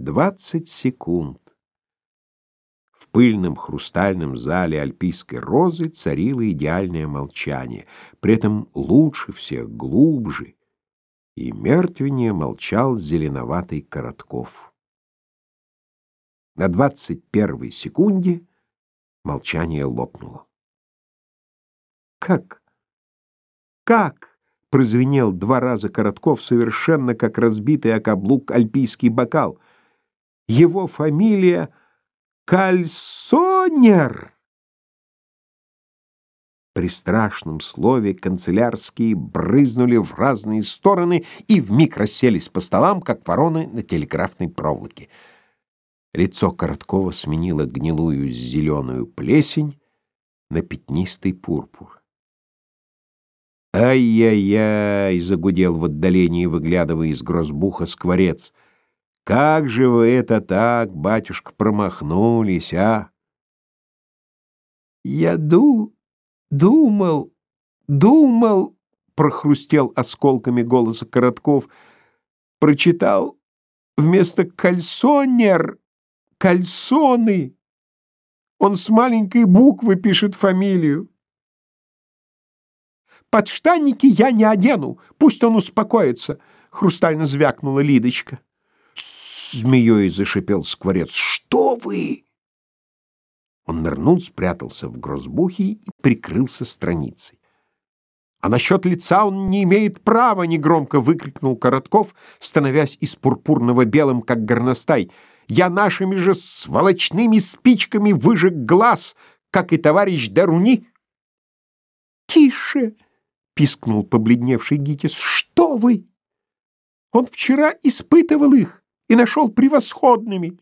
Двадцать секунд. В пыльном хрустальном зале альпийской розы царило идеальное молчание. При этом лучше всех, глубже и мертвеннее молчал зеленоватый Коротков. На двадцать первой секунде молчание лопнуло. «Как? Как?» — прозвенел два раза Коротков, совершенно как разбитый о каблук альпийский бокал — его фамилия Кальсонер. При страшном слове канцелярские брызнули в разные стороны и вмиг расселись по столам, как вороны на телеграфной проволоке. Лицо Короткова сменило гнилую зеленую плесень на пятнистый пурпур. «Ай-яй-яй!» — загудел в отдалении, выглядывая из грозбуха скворец — как же вы это так, батюшка, промахнулись, а? Я ду... думал... думал... прохрустел осколками голоса Коротков. Прочитал вместо кальсонер кальсоны. Он с маленькой буквы пишет фамилию. Подштанники я не одену, пусть он успокоится, хрустально звякнула Лидочка змеей зашипел скворец. «Что вы?» Он нырнул, спрятался в грозбухе и прикрылся страницей. «А насчет лица он не имеет права!» — негромко выкрикнул Коротков, становясь из пурпурного белым, как горностай. «Я нашими же сволочными спичками выжег глаз, как и товарищ Даруни!» «Тише!» — пискнул побледневший Гитис. «Что вы? Он вчера испытывал их и нашел превосходными.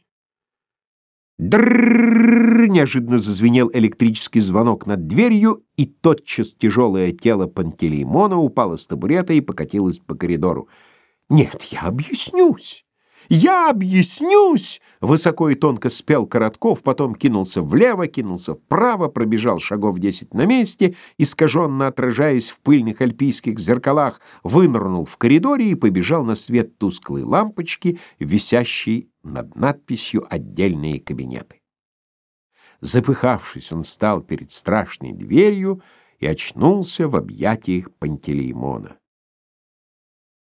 Дррррррр! Неожиданно зазвенел электрический звонок над дверью, и тотчас тяжелое тело Пантелеймона упало с табурета и покатилось по коридору. «Нет, я объяснюсь!» «Я объяснюсь!» — высоко и тонко спел Коротков, потом кинулся влево, кинулся вправо, пробежал шагов десять на месте, искаженно отражаясь в пыльных альпийских зеркалах, вынырнул в коридоре и побежал на свет тусклой лампочки, висящей над надписью «Отдельные кабинеты». Запыхавшись, он стал перед страшной дверью и очнулся в объятиях Пантелеймона.